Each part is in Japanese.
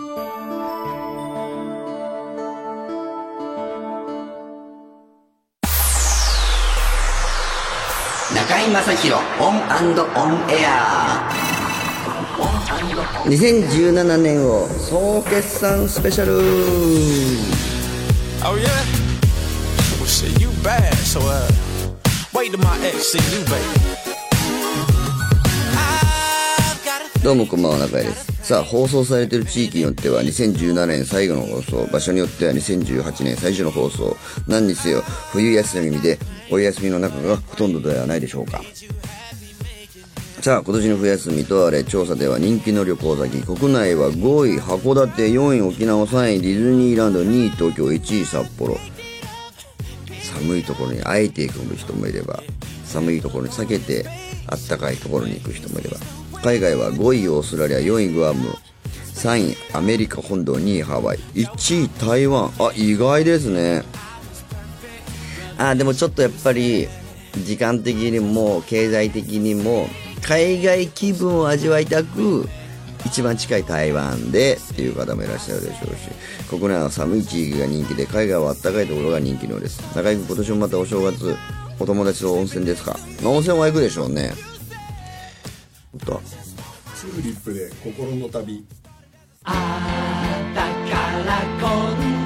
中井雅宏オンオンエア。ー2017年を総決算スペシャル。どうもこんばんは中居です。さあ放送されてる地域によっては2017年最後の放送場所によっては2018年最初の放送。何にせよ冬休みでお休みの中がほとんどではないでしょうか。さあ今年の冬休みとあれ調査では人気の旅行先国内は5位函館4位沖縄3位ディズニーランド2位東京1位札幌。寒いところにあえて行く人もいれば寒いところに避けてあったかいところに行く人もいれば。海外は5位オーストラリア4位グアム3位アメリカ本土2位ハワイ。1位台湾。あ意外ですね。あでもちょっとやっぱり時間的にも経済的にも海外気分を味わいたく一番近い台湾でっていう方もいらっしゃるでしょうし。国内は寒い地域が人気で海外は暖かいところが人気のようです。中井君今年もまたお正月お友達と温泉ですか。温泉は行くでしょうね。歌チューリップで心の旅。だから今夜だ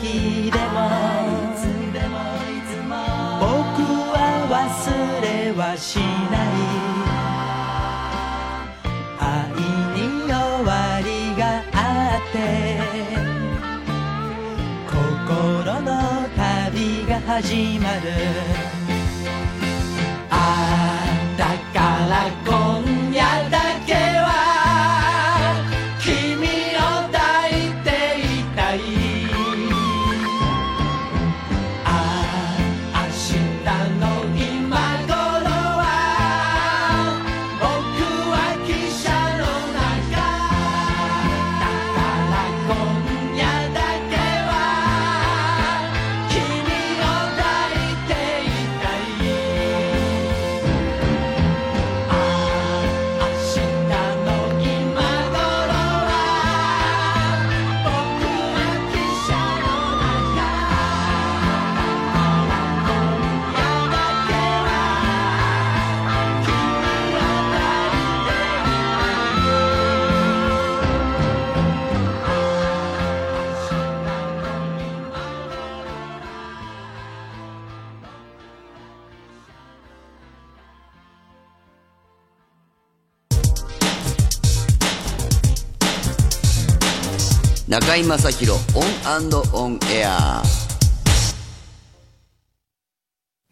時でも僕は忘れはしない。愛に終わりがあって心の旅が始まる。中居正広オンオンエア。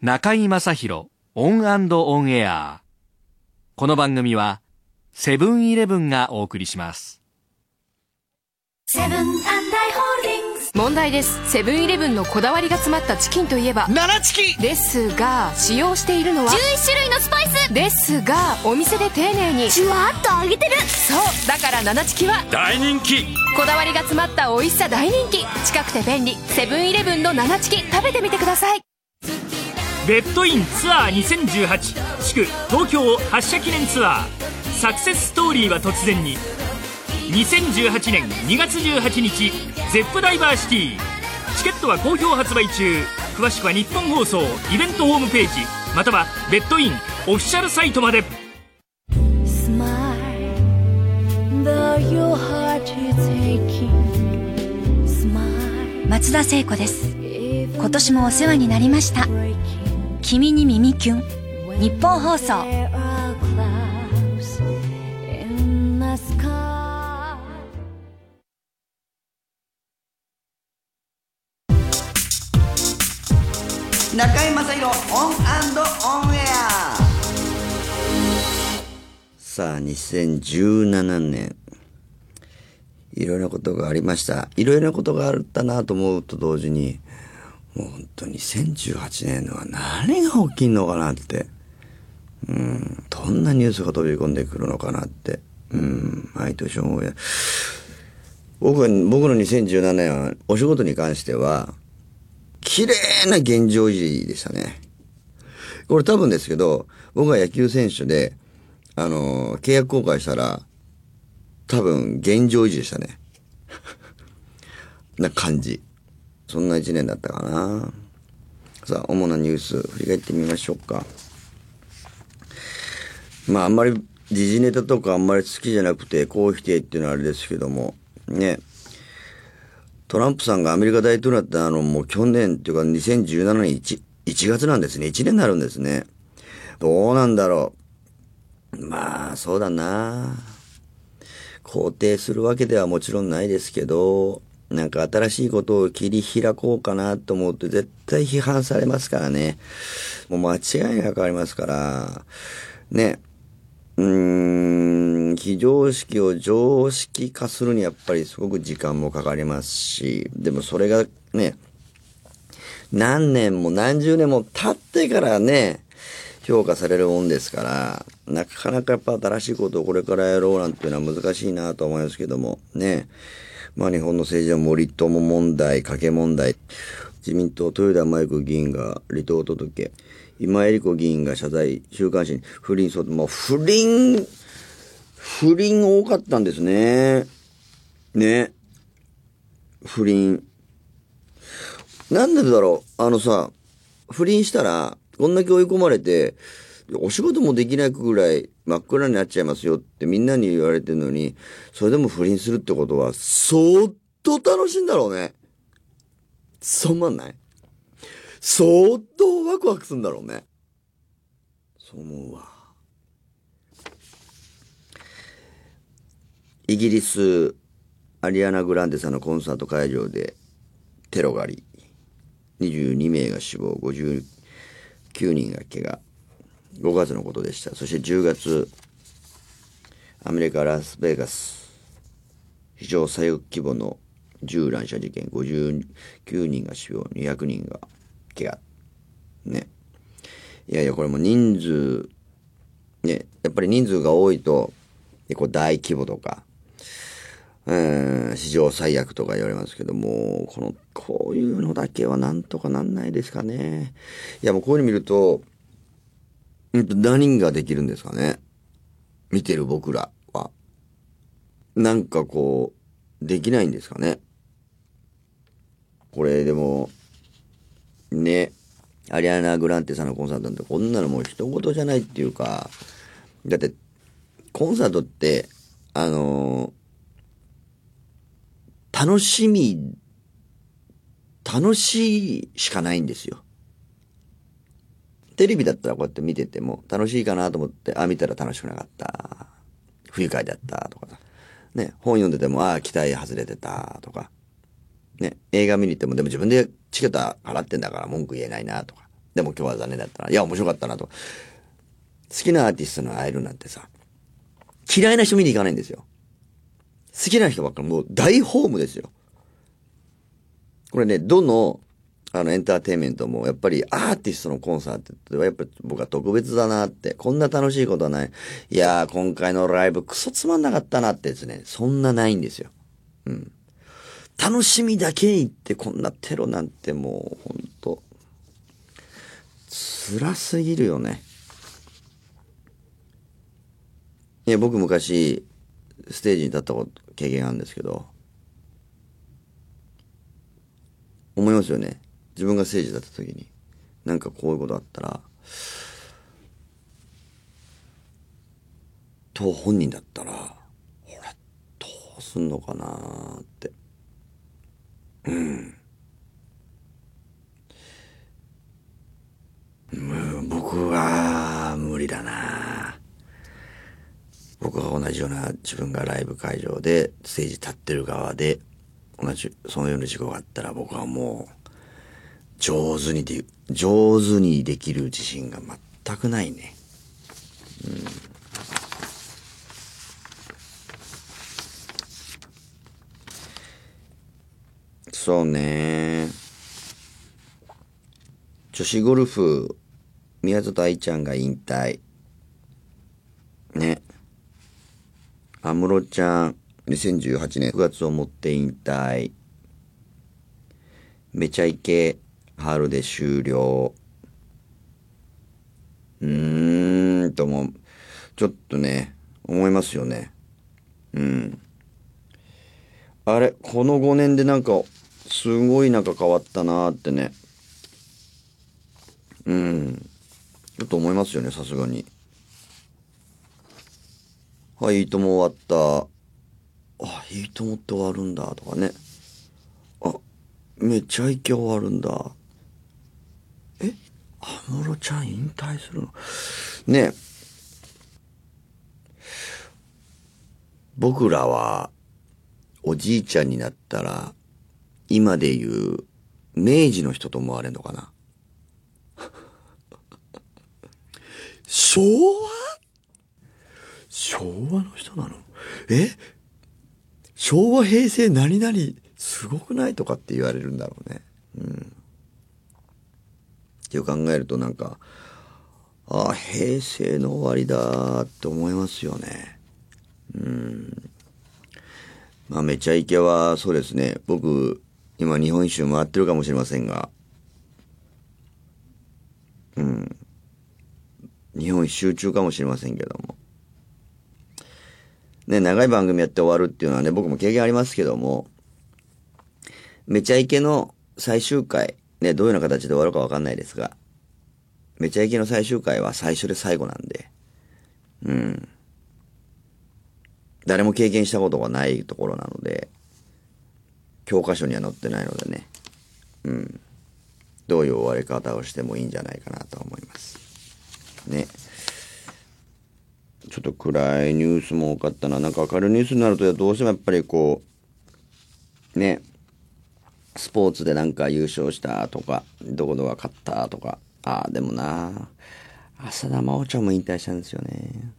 中居正広オンオンエア。この番組はセブンイレブンがお送りします。セブンアイ・ホールディングス問題です。セブンイレブンのこだわりが詰まったチキンといえば七チキ。ですが使用しているのは11種類のスパイス。ですがお店で丁寧にジュワッと揚げてる。そうだから七チキは大人気。こだわりが詰まった美味しさ大人気。近くて便利。セブンイレブンの七チキ食べてみてください。ベッドインツアー2018祝東京発車記念ツアー。サクセスストーリーは突然に2018年2月18日ゼップダイバーシティチケットは好評発売中。詳しくは日本放送イベントホームページまたはベッドインオフィシャルサイトまで。松田聖子です。今年もお世話になりました。君に耳キュン。ニッポン放送中居正広オンオンエア。さあ2017年いろいろなことがありました。いろいろなことがあったなと思うと同時にもう本当に2018年のは何が起きんのかなって。うんどんなニュースが飛び込んでくるのかなって。うん毎年思うや僕僕の2017年はお仕事に関しては綺麗な現状維持でしたね。これ多分ですけど、僕が野球選手で、あのー契約更改したら、多分現状維持でしたね。な感じ。そんな一年だったかな。さあ、主なニュース、振り返ってみましょうか。まあ、あんまり時事ネタとかあんまり好きじゃなくて、こう否定っていうのはあれですけども、ね。トランプさんがアメリカ大統領になったあの、もう去年っていうか2017年 1, 1月なんですね。1年になるんですね。どうなんだろう。まあ、そうだな。肯定するわけではもちろんないですけど、なんか新しいことを切り開こうかなと思うと絶対批判されますからね。もう間違いなく変わりますから、ね。うーん、非常識を常識化するにやっぱりすごく時間もかかりますし、でもそれがね、何年も何十年も経ってからね、評価されるもんですから、なかなかやっぱ新しいことをこれからやろうなんていうのは難しいなと思いますけども、ね。まあ日本の政治は森友問題、賭け問題。自民党豊田真由子議員が離党届け、今江里子議員が謝罪、週刊誌に不倫相当、もう不倫、不倫多かったんですね。ね。不倫。なんでだろうあのさ、不倫したら、こんだけ追い込まれて、お仕事もできないぐらい真っ暗になっちゃいますよってみんなに言われてるのに、それでも不倫するってことは、相当楽しいんだろうね。そう思わない相当ワクワクするんだろうね。そう思うわ。イギリス、アリアナ・グランデさんのコンサート会場でテロがあり、22名が死亡、59人が怪我。5月のことでした。そして10月、アメリカ・ラスベガス、史上最悪規模の銃乱射事件、59人が死亡、200人が怪我。ね。いやいや、これも人数、ね、やっぱり人数が多いと、結構大規模とか、うん、史上最悪とか言われますけども、この、こういうのだけはなんとかなんないですかね。いや、もうこういうの見ると、うんと何ができるんですかね。見てる僕らは。なんかこう、できないんですかね。これでも、ね、アリアナ・グランテさんのコンサートなんてこんなのもう一言じゃないっていうか、だって、コンサートって、あの楽しみ、楽しいしかないんですよ。テレビだったらこうやって見てても楽しいかなと思って、あ、見たら楽しくなかった。不愉快だったとかさ。ね、本読んでても、ああ、期待外れてた、とか。ね、映画見に行っても、でも自分でチケット払ってんだから文句言えないな、とか。でも今日は残念だったな。いや、面白かったな、と。好きなアーティストの会えるなんてさ、嫌いな人見に行かないんですよ。好きな人ばっかり、もう大ホームですよ。これね、どの、あの、エンターテインメントも、やっぱりアーティストのコンサートは、やっぱ僕は特別だなって、こんな楽しいことはない。いやー、今回のライブクソつまんなかったなってですね、そんなないんですよ。うん。楽しみだけ言って、こんなテロなんてもう、ほんと、辛すぎるよね。いや、僕昔、ステージに立ったこと経験あるんですけど、思いますよね。自分がステージだった時に、なんかこういうことあったら、と本人だったら、俺、どうすんのかなって。うん。僕は無理だな僕が同じような自分がライブ会場でステージ立ってる側で同じそのような事故があったら僕はもう上手にで上手にできる自信が全くないね。うん、そうね。女子ゴルフ宮里愛ちゃんが引退ね安室ちゃん2018年9月をもって引退。めちゃイケ春で終了。うーんとも、ちょっとね、思いますよね。うん。あれ、この5年でなんか、すごいなんか変わったなーってね。うん。ちょっと思いますよね、さすがに。はい、いいとも終わった。あ、いいと思って終わるんだとかね。あ、めっちゃイケ終わるんだ。え安室ちゃん引退するの？ね僕らはおじいちゃんになったら今で言う明治の人と思われんのかな？昭和？昭和の人なの？え？昭和平成何々すごくない？とかって言われるんだろうね。うん。って考えるとなんか、ああ、平成の終わりだって思いますよね。うん。まあ、めちゃイケはそうですね。僕、今日本一周回ってるかもしれませんが、うん。日本一周中かもしれませんけども。ね、長い番組やって終わるっていうのはね、僕も経験ありますけども、めちゃイケの最終回、ね、どういうような形で終わるかわかんないですが、めちゃイケの最終回は最初で最後なんで、うん。誰も経験したことがないところなので、教科書には載ってないのでね、うん。どういう終わり方をしてもいいんじゃないかなと思います。ね。ちょっと暗いニュースも多かったな。なんか明るいニュースになるとどうしてもやっぱりこう、ね、スポーツでなんか優勝したとか、どこどこ勝ったとか。ああ、でもな、浅田真央ちゃんも引退したんですよね。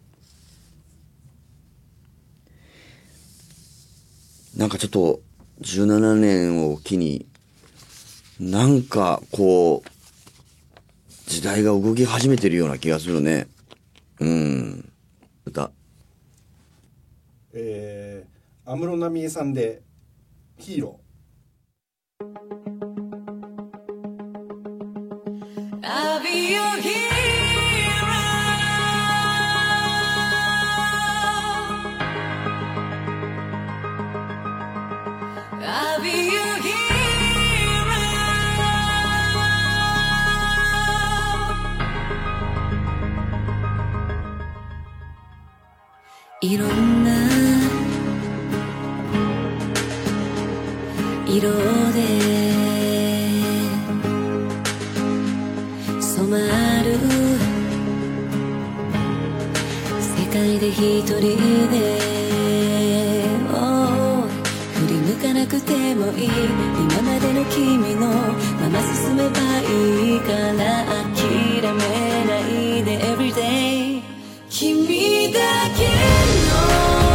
なんかちょっと、17年を機に、なんかこう、時代が動き始めてるような気がするね。うん。歌。えー、安室奈美恵さんで「ヒーロー」I'll be your hero いろんな色で染まる世界で一人で振り向かなくてもいい今までの君のまま進めばいいから諦めないで everyday. 君だけの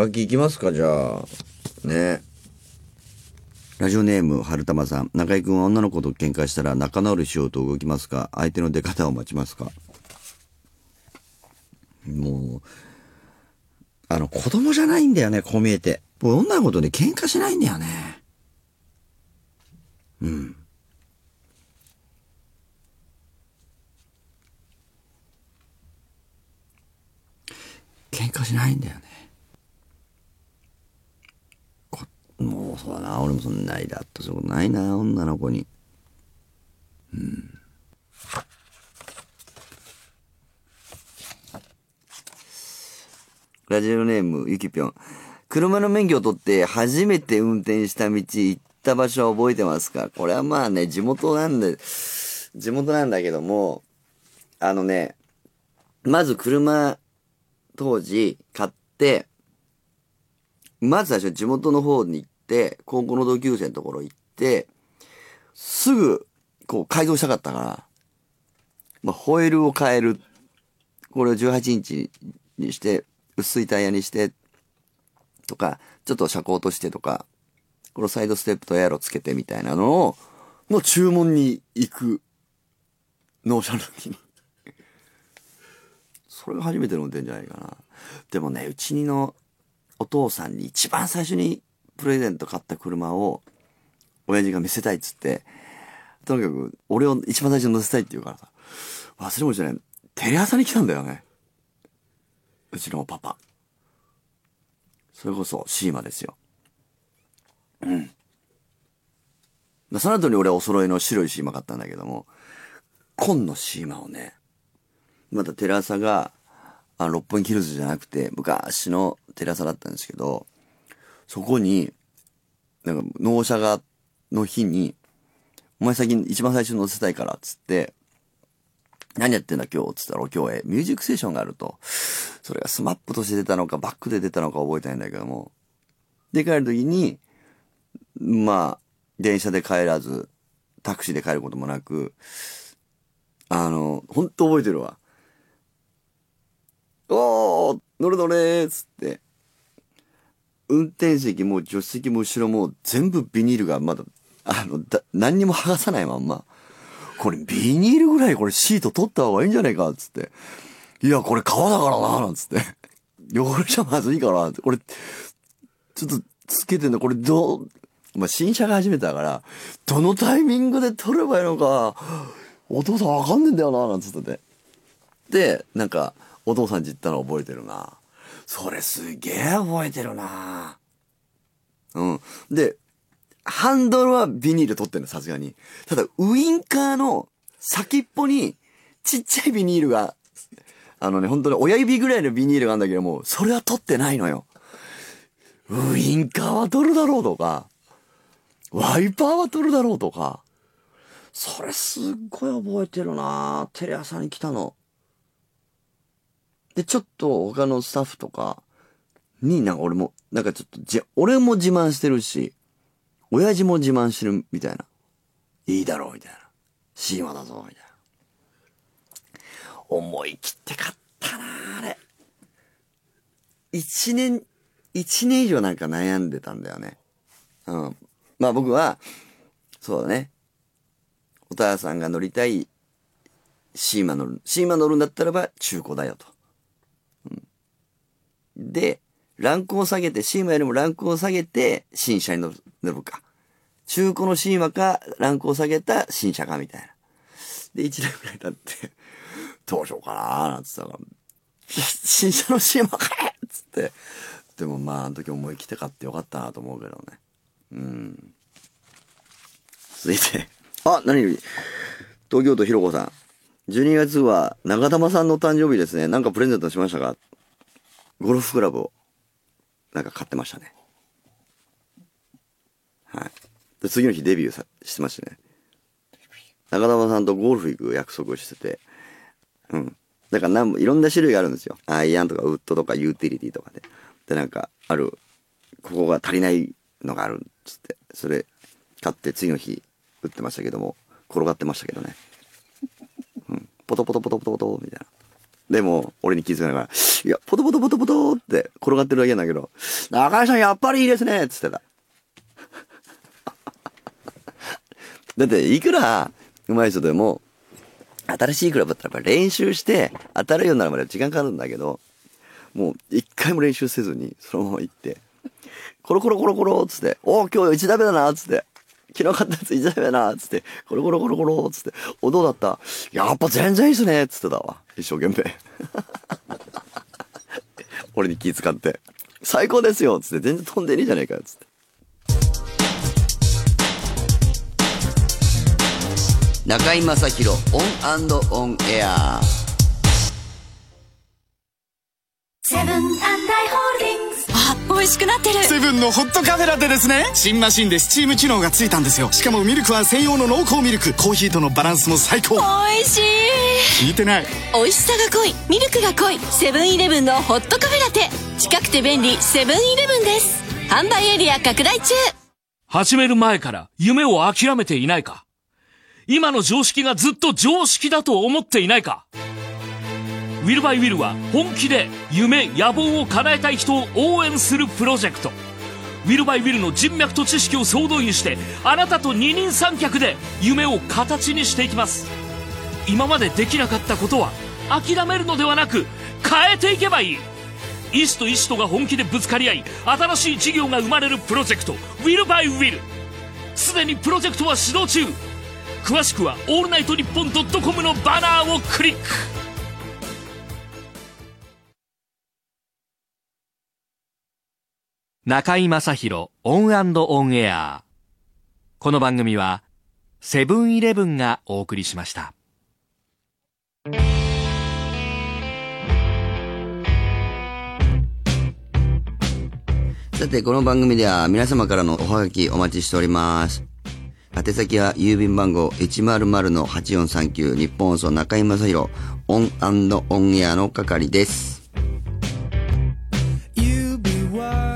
がきいきますか、じゃあ。ね。ラジオネーム、春玉さん。中井くんは女の子と喧嘩したら仲直りしようと動きますか？相手の出方を待ちますか？もう、あの、子供じゃないんだよね、こう見えて。もう女の子とね、喧嘩しないんだよね。うん。喧嘩しないんだよね。こもうそうだな、俺もそんなイラッとすることないな、女の子に。うん。ラジオネーム、ゆきぴょん。車の免許を取って初めて運転した道行った場所は覚えてますか？これはまあね、地元なんで、地元なんだけども、あのね、まず車、当時買って、まず最初地元の方に行、高校の同級生のところ行って、すぐ、こう改造したかったから、まあ、ホイールを変える。これを18インチにして、薄いタイヤにして、とか、ちょっと車高としてとか、このサイドステップとエアロつけてみたいなのを、の注文に行く、納車の時に。それが初めての運転じゃないかな。でもね、うちにのお父さんに一番最初にプレゼント買った車を、親父が見せたいっつって、とにかく、俺を一番最初に乗せたいって言うからさ、忘れもしない。テレ朝に来たんだよね。うちのパパ。それこそシーマですよ。うん。その後に俺はお揃いの白いシーマ買ったんだけども、紺のシーマをね、またテレ朝が、あの六本木ヒルズじゃなくて、昔のテレ朝だったんですけど、そこに、なんか納車が、の日に、お前先に一番最初に乗せたいから、つって、何やってんだ今日？つったら、今日へミュージックステーションがあると。それがスマップとして出たのか、バックで出たのか覚えてないんだけども。で、帰るときに、まあ、電車で帰らず、タクシーで帰ることもなく、あの、ほんと覚えてるわ。おー乗れ乗れーつって。運転席も助手席も後ろも全部ビニールがまだ、あの、だ何にも剥がさないまんま。これビニールぐらいこれシート取った方がいいんじゃないかっつって。いや、これ革だからななんつって。汚れちゃまずいから、これ、ちょっとつけてんの、これどう、まあ、新車が初めてだから、どのタイミングで取ればいいのか、お父さんわかんねえんだよななんつってて。で、なんか、お父さんち行ったの覚えてるな。それすげえ覚えてるな。うん。で、ハンドルはビニール取ってんの、さすがに。ただ、ウインカーの先っぽに、ちっちゃいビニールが、あのね、本当に親指ぐらいのビニールがあるんだけども、それは取ってないのよ。ウインカーは取るだろうとか、ワイパーは取るだろうとか、それすっごい覚えてるなテレ朝に来たの。で、ちょっと他のスタッフとかに、なんか俺も、なんかちょっとじ、俺も自慢してるし、親父も自慢してるみたいな。いいだろうみたいな。シーマだぞみたいな。思い切って買ったなあれ。一年、一年以上なんか悩んでたんだよね。うん。まあ僕は、そうだね。お母さんが乗りたいシーマ乗る。シーマ乗るんだったらば中古だよと。で、ランクを下げて、シーマよりもランクを下げて、新車に乗るか。中古のシーマか、ランクを下げた新車かみたいな。で、1年ぐらい経って、どうしようかなーなんつったら、新車のシーマかいっつって。でもまあ、あの時思い切って買ってよかったなと思うけどね。うん。続いて、あ、何より、東京都ひろこさん。12月は長玉さんの誕生日ですね。なんかプレゼントしましたか？ゴルフクラブを、なんか買ってましたね。はい。で、次の日デビューさしてましたね。中玉さんとゴルフ行く約束をしてて、うん。だからなんいろんな種類があるんですよ。アイアンとかウッドとかユーティリティとかで。で、なんか、ある、ここが足りないのがあるっつって、それ買って次の日打ってましたけども、転がってましたけどね。うん。ポトポトポトポトポトみたいな。でも、俺に気づかないから、いや、ポトポトポトポトって転がってるだけなんだけど、中井さんやっぱりいいですねっつってた。だって、いくら上手い人でも、新しいクラブだったらやっぱ練習して、当たるようになるまで時間かかるんだけど、もう一回も練習せずに、そのまま行って、コロコロコロコロつって、おー今日1打目だなつって、昨日買ったやつ1打目だなっつって、コロコロコロコロっつって、お、どうだったやっぱ全然いいっすねっつってたわ。一生懸命。俺に気遣って。最高ですよ。っつって、全然飛んでねえじゃねえかよ。っつって。中居正広オンオンエア。セブンアイ・ホールディングス美味しくなってる。セブンのホットカフェラテですね。新マシンでスチーム機能がついたんですよ。しかもミルクは専用の濃厚ミルク。コーヒーとのバランスも最高。美味しい。聞いてない。美味しさが濃い。ミルクが濃い。セブンイレブンのホットカフェラテ。近くて便利。セブンイレブンです。販売エリア拡大中。始める前から夢を諦めていないか。今の常識がずっと常識だと思っていないかウィルバイウィルは本気で夢、野望を叶えたい人を応援するプロジェクト。ウィルバイウィルの人脈と知識を総動員して、あなたと二人三脚で夢を形にしていきます。今までできなかったことは諦めるのではなく変えていけばいい。医師と医師とが本気でぶつかり合い、新しい事業が生まれるプロジェクト、ウィルバイウィル。すでにプロジェクトは始動中。詳しくは、オールナイトニッポンドットコムのバナーをクリック。中居正広オンオンエア。この番組は、セブンイレブンがお送りしました。さて、この番組では皆様からのおはがきお待ちしております。宛先は郵便番号100-8439ニッポン放送中居正広オンオンエアの係です。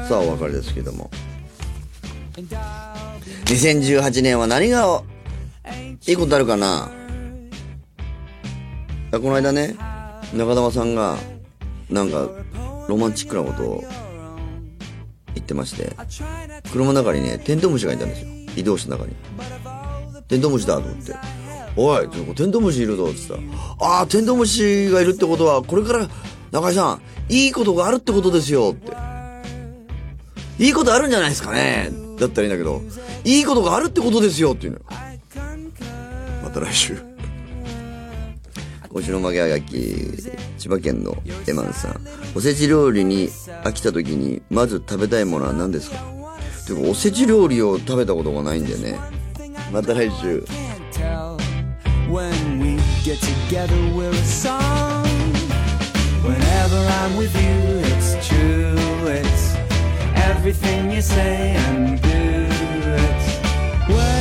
さあ、お別れですけども。2018年は何がいいことあるかな？この間ね、中玉さんが、なんか、ロマンチックなことを言ってまして、車の中にね、テントウムシがいたんですよ。移動車の中に。テントウムシだと思って。おい、テントウムシいるぞ、って言ったら。ああ、テントウムシがいるってことは、これから、中井さん、いいことがあるってことですよ、って。いいことあるんじゃないですかねだったらいいんだけど、いいことがあるってことですよ、っていうのよ。また来週。今週の曲げはがき、千葉県のエマンさん。おせち料理に飽きた時に、まず食べたいものは何ですか？ていうか、おせち料理を食べたことがないんでね。また来週。When we get together, we're a song. Whenever I'm with you, it's true. It's everything you say and do. It's